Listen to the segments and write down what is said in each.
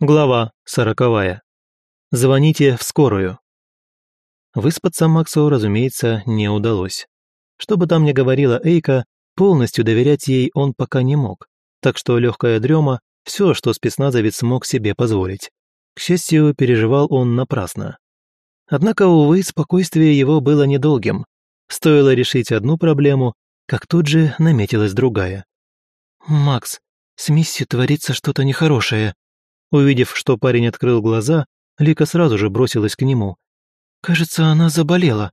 Глава сороковая. Звоните в скорую. Выспаться Максу, разумеется, не удалось. Что бы там ни говорила Эйка, полностью доверять ей он пока не мог, так что легкая дрема – все, что спецназовец смог себе позволить. К счастью, переживал он напрасно. Однако, увы, спокойствие его было недолгим. Стоило решить одну проблему, как тут же наметилась другая. «Макс, с Мисси творится что-то нехорошее», Увидев, что парень открыл глаза, Лика сразу же бросилась к нему. «Кажется, она заболела».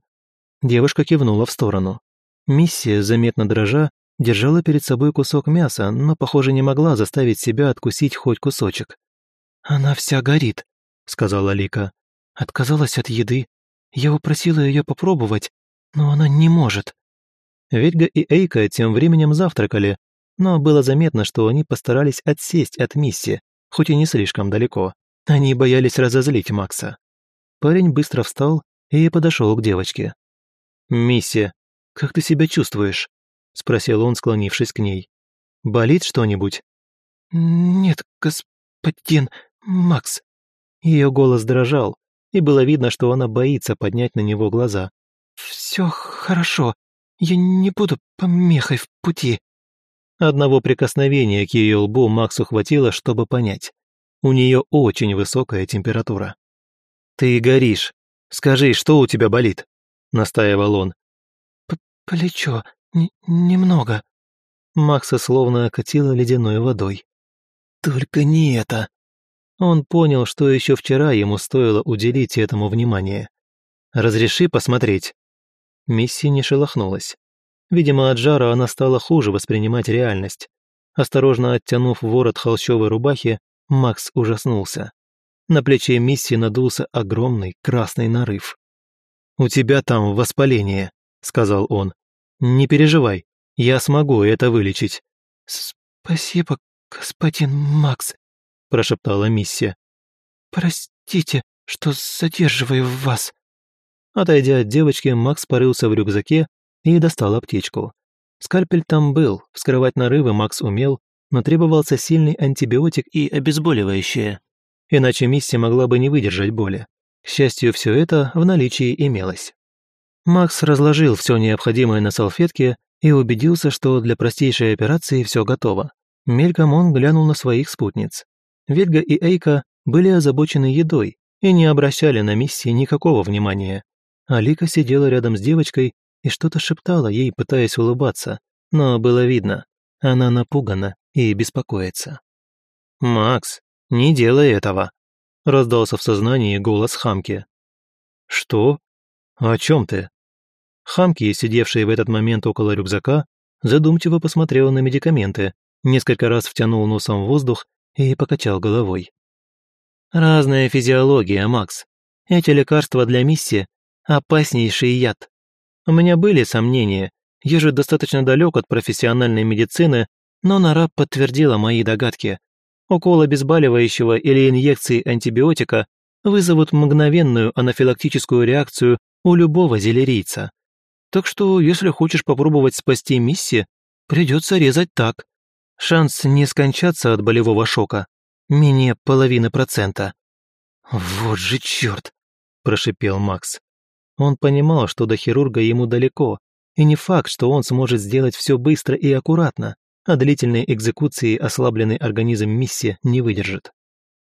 Девушка кивнула в сторону. Миссия, заметно дрожа, держала перед собой кусок мяса, но, похоже, не могла заставить себя откусить хоть кусочек. «Она вся горит», — сказала Лика. «Отказалась от еды. Я упросила ее попробовать, но она не может». Ведьга и Эйка тем временем завтракали, но было заметно, что они постарались отсесть от Мисси, хоть и не слишком далеко. Они боялись разозлить Макса. Парень быстро встал и подошел к девочке. «Мисси, как ты себя чувствуешь?» — спросил он, склонившись к ней. «Болит что-нибудь?» «Нет, господин Макс». Ее голос дрожал, и было видно, что она боится поднять на него глаза. «Все хорошо. Я не буду помехой в пути. Одного прикосновения к ее лбу Максу хватило, чтобы понять. У нее очень высокая температура. «Ты горишь. Скажи, что у тебя болит?» — настаивал он. П «Плечо. Н немного». Макса словно окатило ледяной водой. «Только не это!» Он понял, что еще вчера ему стоило уделить этому внимание. «Разреши посмотреть». Мисси не шелохнулась. Видимо, от жара она стала хуже воспринимать реальность. Осторожно оттянув ворот холщовой рубахи, Макс ужаснулся. На плече Мисси надулся огромный красный нарыв. «У тебя там воспаление», — сказал он. «Не переживай, я смогу это вылечить». «Спасибо, господин Макс», — прошептала Мисси. «Простите, что задерживаю вас». Отойдя от девочки, Макс порылся в рюкзаке и достал аптечку. Скальпель там был, вскрывать нарывы Макс умел, но требовался сильный антибиотик и обезболивающее. Иначе Мисси могла бы не выдержать боли. К счастью, все это в наличии имелось. Макс разложил все необходимое на салфетке и убедился, что для простейшей операции все готово. Мельком он глянул на своих спутниц. Ведьга и Эйка были озабочены едой и не обращали на Мисси никакого внимания. Алика сидела рядом с девочкой и что-то шептала ей, пытаясь улыбаться, но было видно, она напугана и беспокоится. «Макс, не делай этого!» – раздался в сознании голос Хамки. «Что? О чем ты?» Хамки, сидевший в этот момент около рюкзака, задумчиво посмотрел на медикаменты, несколько раз втянул носом воздух и покачал головой. «Разная физиология, Макс. Эти лекарства для Мисси – опаснейший яд. У меня были сомнения, я же достаточно далек от профессиональной медицины, но Нара подтвердила мои догадки. Укол обезболивающего или инъекции антибиотика вызовут мгновенную анафилактическую реакцию у любого зелерийца. Так что, если хочешь попробовать спасти Мисси, придется резать так. Шанс не скончаться от болевого шока менее половины процента. «Вот же черт!» – прошипел Макс. Он понимал, что до хирурга ему далеко, и не факт, что он сможет сделать все быстро и аккуратно, а длительной экзекуции ослабленный организм Мисси не выдержит.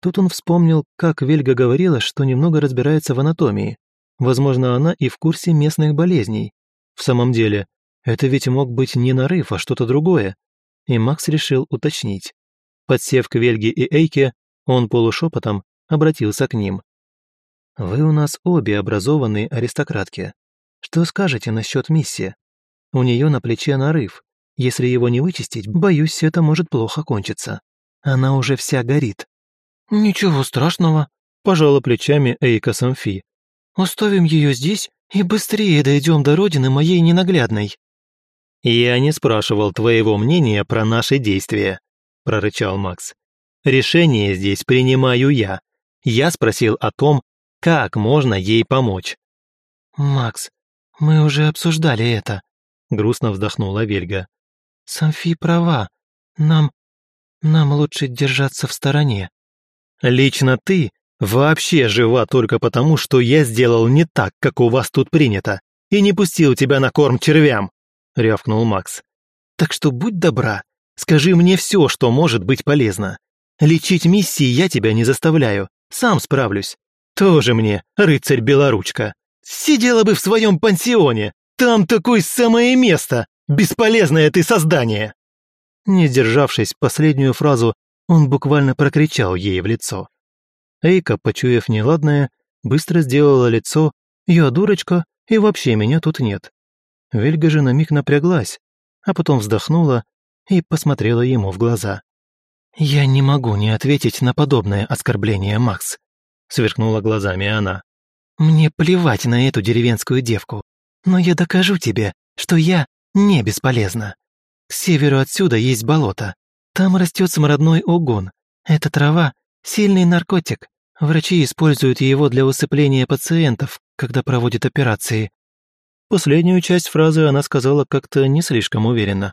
Тут он вспомнил, как Вельга говорила, что немного разбирается в анатомии. Возможно, она и в курсе местных болезней. В самом деле, это ведь мог быть не нарыв, а что-то другое. И Макс решил уточнить. Подсев к Вельге и Эйке, он полушепотом обратился к ним. Вы у нас обе образованные аристократки. Что скажете насчет миссии? У нее на плече нарыв. Если его не вычистить, боюсь, это может плохо кончиться. Она уже вся горит». «Ничего страшного», – пожала плечами Эйка Самфи. «Оставим ее здесь и быстрее дойдем до родины моей ненаглядной». «Я не спрашивал твоего мнения про наши действия», – прорычал Макс. «Решение здесь принимаю я. Я спросил о том, как можно ей помочь? «Макс, мы уже обсуждали это», — грустно вздохнула Вельга. «Самфи права. Нам... нам лучше держаться в стороне». Лично ты вообще жива только потому, что я сделал не так, как у вас тут принято, и не пустил тебя на корм червям», — рявкнул Макс. «Так что будь добра, скажи мне все, что может быть полезно. Лечить миссии я тебя не заставляю, сам справлюсь. Тоже мне, рыцарь-белоручка. Сидела бы в своем пансионе, там такое самое место, бесполезное ты создание!» Не сдержавшись, последнюю фразу он буквально прокричал ей в лицо. Эйка, почуяв неладное, быстро сделала лицо «Я дурочка, и вообще меня тут нет». Вельга же на миг напряглась, а потом вздохнула и посмотрела ему в глаза. «Я не могу не ответить на подобное оскорбление, Макс», — сверкнула глазами она. «Мне плевать на эту деревенскую девку, но я докажу тебе, что я не бесполезна. К северу отсюда есть болото, там растет смородной угон. Эта трава – сильный наркотик. Врачи используют его для усыпления пациентов, когда проводят операции. Последнюю часть фразы она сказала как-то не слишком уверенно.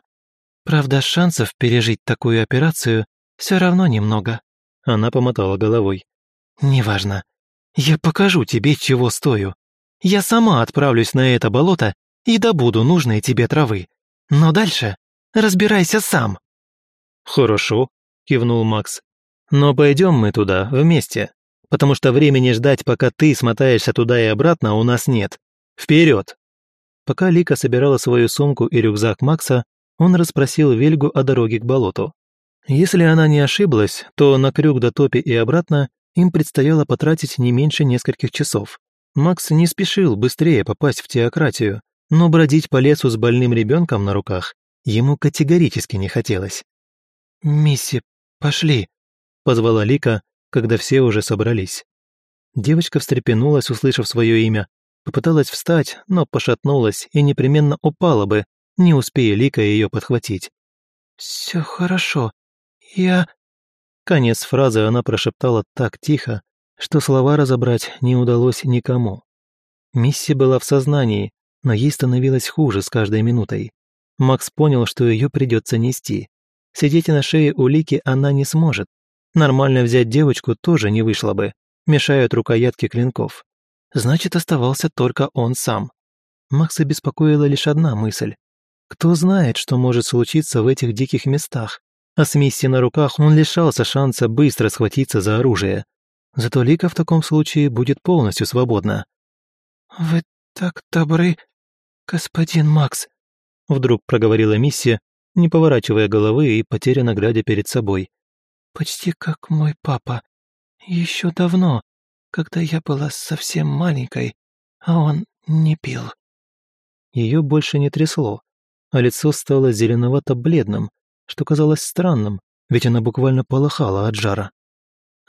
Правда, шансов пережить такую операцию все равно немного. Она помотала головой. «Неважно. Я покажу тебе, чего стою. Я сама отправлюсь на это болото и добуду нужные тебе травы. Но дальше разбирайся сам». «Хорошо», – кивнул Макс. «Но пойдем мы туда вместе, потому что времени ждать, пока ты смотаешься туда и обратно, у нас нет. Вперед!» Пока Лика собирала свою сумку и рюкзак Макса, он расспросил Вельгу о дороге к болоту. Если она не ошиблась, то на крюк до топи и обратно им предстояло потратить не меньше нескольких часов. Макс не спешил быстрее попасть в теократию, но бродить по лесу с больным ребенком на руках ему категорически не хотелось. «Мисси, пошли», — позвала Лика, когда все уже собрались. Девочка встрепенулась, услышав свое имя, попыталась встать, но пошатнулась и непременно упала бы, не успея Лика ее подхватить. «Все хорошо. Я...» Конец фразы она прошептала так тихо, что слова разобрать не удалось никому. Мисси была в сознании, но ей становилось хуже с каждой минутой. Макс понял, что ее придется нести. Сидеть на шее у Лики она не сможет. Нормально взять девочку тоже не вышло бы. Мешают рукоятки клинков. Значит, оставался только он сам. Макса беспокоила лишь одна мысль. Кто знает, что может случиться в этих диких местах? А с Мисси на руках он лишался шанса быстро схватиться за оружие. Зато Лика в таком случае будет полностью свободна. «Вы так добры, господин Макс», — вдруг проговорила Мисси, не поворачивая головы и потерянно глядя перед собой. «Почти как мой папа. Еще давно, когда я была совсем маленькой, а он не пил». Ее больше не трясло, а лицо стало зеленовато-бледным, что казалось странным, ведь она буквально полыхала от жара.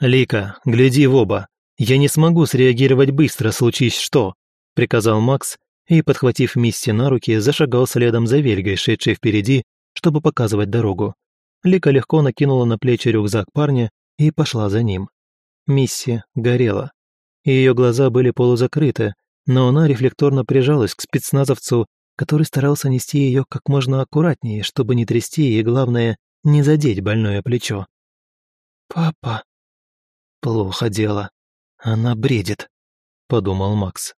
«Лика, гляди в оба. Я не смогу среагировать быстро, случись что», — приказал Макс и, подхватив Мисси на руки, зашагал следом за Вельгой, шедшей впереди чтобы показывать дорогу. Лика легко накинула на плечи рюкзак парня и пошла за ним. Мисси горела. Ее глаза были полузакрыты, но она рефлекторно прижалась к спецназовцу, который старался нести ее как можно аккуратнее, чтобы не трясти и, главное, не задеть больное плечо. «Папа...» «Плохо дело. Она бредит», — подумал Макс.